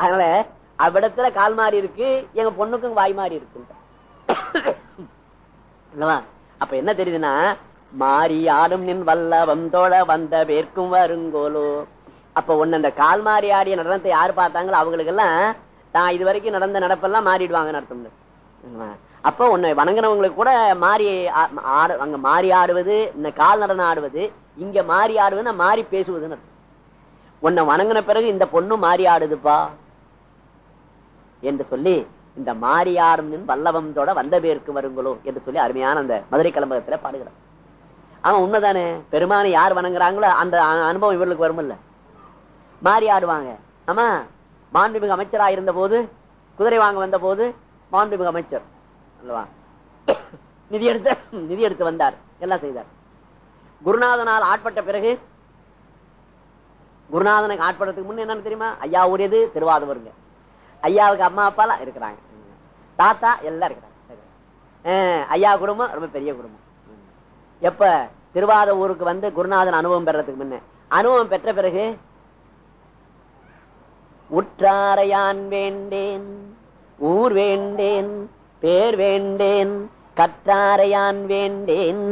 அதனால அவ்விடத்துல கால் மாறி இருக்கு எங்க பொண்ணுக்கும் வாய் மாறி இருக்கு. அப்ப என்ன தெரியுதுன்னா மாறி ஆடும் நின் வல்ல வந்தோட வந்த பேர்க்கும் வருங்கோலோ. அப்ப ஒண்ணு அந்த கால் மாறி ஆடிய நடனத்தை யாரு பார்த்தாங்களோ அவங்களுக்கு எல்லாம் தான் இது வரைக்கும் நடந்த நடப்பெல்லாம் மாறிடுவாங்க அர்த்தம். அப்ப உன்னை வணங்கினவங்களுக்கு கூட மாறி ஆ- ஆட அங்க மாறி ஆடுவது இந்த கால் நடனம் ஆடுவது இங்க மாறி ஆடுவதுன்னா மாறி பேசுவதுன்னு உன்னை வணங்கின பிறகு இந்த பொண்ணு மாறி ஆடுதுப்பா. என்று சொல்லி இந்த மாரியாரும் ஆடும் வல்லவந்தோட வந்த பேருக்கு வருங்களோ என்று சொல்லி அருமையான அந்த மதுரை கலம்பகத்துல பாடுகிறார். ஆமா உண்மைதானே? பெருமானை யார் வணங்குறாங்களோ அந்த அனுபவம் இவர்களுக்கு வருமில்ல. மாறி ஆடுவாங்க ஆமா மாண்புமிகு அமைச்சராக இருந்த போது குதிரை வாங்க வந்த போது மாண்புமிகு அமைச்சர் அல்லவா? நிதி எடுத்து நிதி எடுத்து வந்தார். எல்லாம் செய்தார். குருநாதனால் ஆட்பட்ட பிறகு குருநாதனுக்கு ஆட்படுறதுக்கு முன்னே என்னன்னு தெரியுமா? ஐயா உடையது திருவாதவருங்க ஐயாவுக்கு அம்மா அப்பாலாம் இருக்கிறாங்க. தாத்தா எல்லாம் இருக்கிறாங்க. ஐயா குடும்பம் ரொம்ப பெரிய குடும்பம். எப்ப திருவாத ஊருக்கு வந்து குருநாதன் அனுபவம் பெறதுக்கு முன்ன. அனுபவம் பெற்ற பிறகு உற்றாரையான் வேண்டேன் ஊர் வேண்டேன் பேர் வேண்டேன் கற்றாரையான் வேண்டேன்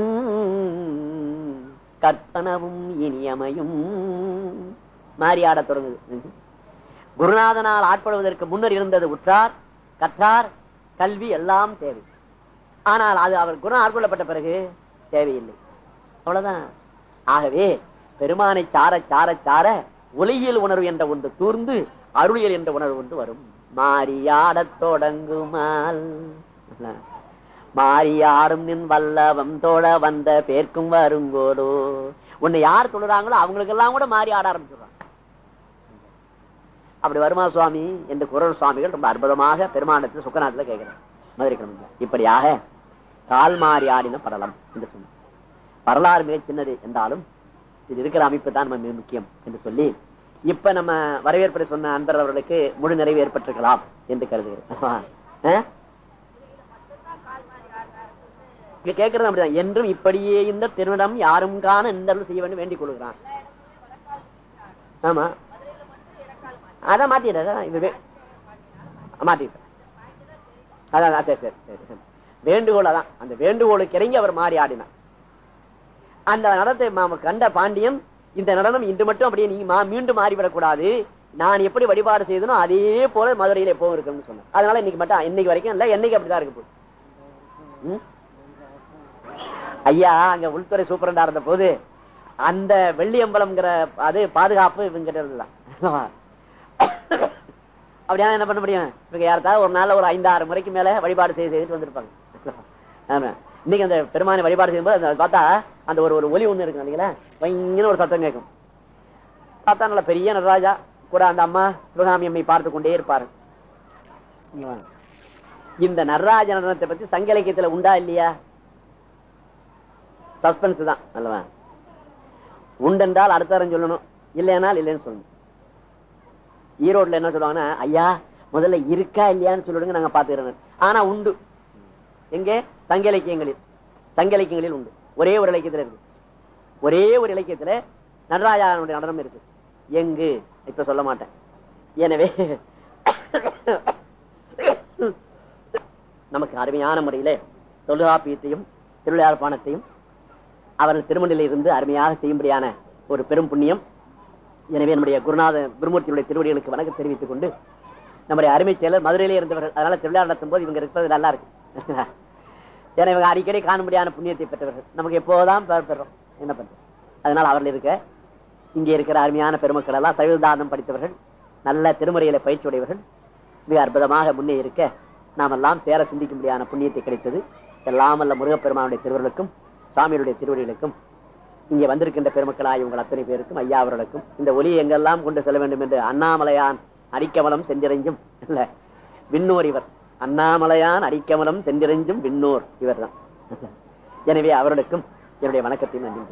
கற்பனவும் இனியமையும் மாறியாடத் தொடங்குது. குருநாதனால் ஆட்படுவதற்கு முன்னர் இருந்தது உற்றார் கற்றார் கல்வி எல்லாம் தேவை. ஆனால் அது அவர் குரு ஆட்கொள்ளப்பட்ட பிறகு தேவையில்லை. அவ்வளவுதான். ஆகவே பெருமானை சார சார சார ஒளியியல் உணர்வு என்ற ஒன்று தூர்ந்து அருளியல் என்ற உணர்வு ஒன்று வரும். மாறியாடத் தொடங்குமால். மாறியாடும் நின் வல்லவம் தோழ வந்த பேர்க்கும் வருங்கோடோ. உன்னை யார் தொழுறாங்களோ அவங்களுக்கெல்லாம் கூட மாறி ஆட ஆரம்பிச்சிடுறாங்க. அப்படி வருமா சுவாமி? என்று குரல் சுவாமிகள் ரொம்ப அற்புதமாக பெருமானத்தில் சுக்கநாத்துல கேட்கிறார். மதுரை கிழமை இப்படியாக கால் மாறி ஆடின படலம் என்று சொன்னார். வரலாறு மிக சின்னது என்றாலும் இது இருக்கிற அமைப்பு தான் நம்ம மிக முக்கியம் என்று சொல்லி இப்ப நம்ம வரவேற்பு சொன்ன அன்பர் அவர்களுக்கு முழு நிறைவு ஏற்பட்டிருக்கலாம் என்று கருதுகிறேன். கேட்கறது அப்படிதான். என்றும் இப்படியே இந்த திருவிடம் யாரும் காண இந்த செய்ய வேண்டும் வேண்டிக் கொள்கிறான். ஆமா. அதான் மாத்திடுறா இது வே- மாத்திட்டேன் அதான் சரி சரி சரி வேண்டுகோள் அதான். அந்த வேண்டுகோளுக்கு இறங்கி அவர் மாறி ஆடினார். அந்த நடனத்தை கண்ட பாண்டியம் இந்த நடனம் இன்று மட்டும் அப்படியே நீ மா- மீண்டும் மாறிவிடக்கூடாது. நான் எப்படி வழிபாடு செய்தனோ அதே போல மதுரையில எப்பவும் இருக்கணும்னு சொன்னேன் அதனால இன்னைக்கு மட்டும் இன்னைக்கு வரைக்கும் இல்ல என்னைக்கு அப்படிதான் இருக்கு போகுது. ஐயா அங்க உள்துறை சூப்பரண்டா இருந்த போது அந்த வெள்ளியம்பலம்ங்கிற அது பாதுகாப்பு இவங்கிட்ட இருந்துதான் அப்படியா என்ன பண்ண முடியும்? இவங்க யாருக்காவது ஒரு நாள்ல ஒரு ஐந்து ஆறு முறைக்கு மேல வழிபாடு செய்து செய்துட்டு வந்திருப்பாங்க. இன்னைக்கு அந்த பெருமானை வழிபாடு செய்யும்போது அந்த பார்த்தா அந்த ஒரு ஒரு ஒலி ஒண்ணு இருக்கு இல்லைங்களா? பயங்கர ஒரு சத்தம் கேட்கும். பார்த்தா நல்ல பெரிய நடராஜா கூட அந்த அம்மா சிவகாமி அம்மை பார்த்து கொண்டே இருப்பாரு. இந்த நடராஜ நடனத்தை பத்தி சங்க இலக்கியத்துல உண்டா இல்லையா? சஸ்பென்ஸ் தான். அல்லவா? உண்டென்றால் அடுத்தரம் சொல்லணும். இல்லையானால் இல்லைன்னு சொல்லணும். ஈரோட்ல என்ன சொல்லுவாங்கன்னா ஐயா முதல்ல இருக்கா இல்லையான்னு சொல்லிடுங்க நாங்க பாத்துக்கிறோம் ஆனா உண்டு. எங்கே? சங்க இலக்கியங்களில். சங்க இலக்கியங்களில் உண்டு. ஒரே ஒரு இலக்கியத்துல இருக்கு. ஒரே ஒரு இலக்கியத்துல நடராஜனுடைய நடனம் இருக்கு. எங்கு? இப்ப சொல்ல மாட்டேன். எனவே நமக்கு அருமையான முறையிலே தொல்காப்பியத்தையும் திருவிழாப்பானத்தையும் அவர்கள் திருமணில இருந்து அருமையாக செய்யும்படியான ஒரு பெரும் புண்ணியம் எனவே நம்முடைய குருநாத குருமூர்த்தியுடைய திருவடிகளுக்கு வணக்கம் தெரிவித்துக் கொண்டு நம்முடைய அருமை செயலர் மதுரையிலே இருந்தவர்கள் அதனால திருவிழா நடத்தும் போது இவங்க இருப்பது நல்லா இருக்கு. ஏன்னா இவங்க அடிக்கடி காணும்படியான புண்ணியத்தை பெற்றவர்கள். நமக்கு எப்போதான் பெற- பெறோம் என்ன பண்றோம் அதனால அவர்கள் இருக்க இங்கே இருக்கிற அருமையான பெருமக்கள் எல்லாம் சைவதானம் படித்தவர்கள் நல்ல திருமுறையில பயிற்சி உடையவர்கள் மிக அற்புதமாக முன்னே இருக்க நாம் எல்லாம் சேர சிந்திக்கும்படியான புண்ணியத்தை கிடைத்தது. எல்லாம் அல்ல முருகப்பெருமானுடைய திருவர்களுக்கும் சாமியுடைய திருவடிகளுக்கும் இங்கே வந்திருக்கின்ற பெருமக்களாய் உங்கள் அத்தனை பேருக்கும் ஐயா அவர்களுக்கும் இந்த ஒலி எங்கெல்லாம் கொண்டு செல்ல வேண்டும் என்று அண்ணாமலையான் அடிக்கமலம் சென்றிறைஞ்சும் இல்ல விண்ணோர் இவர். அண்ணாமலையான் அடிக்கமலம் சென்றிறைஞ்சும் விண்ணோர் இவர்தான். எனவே அவர்களுக்கும் என்னுடைய வணக்கத்தையும் நன்றி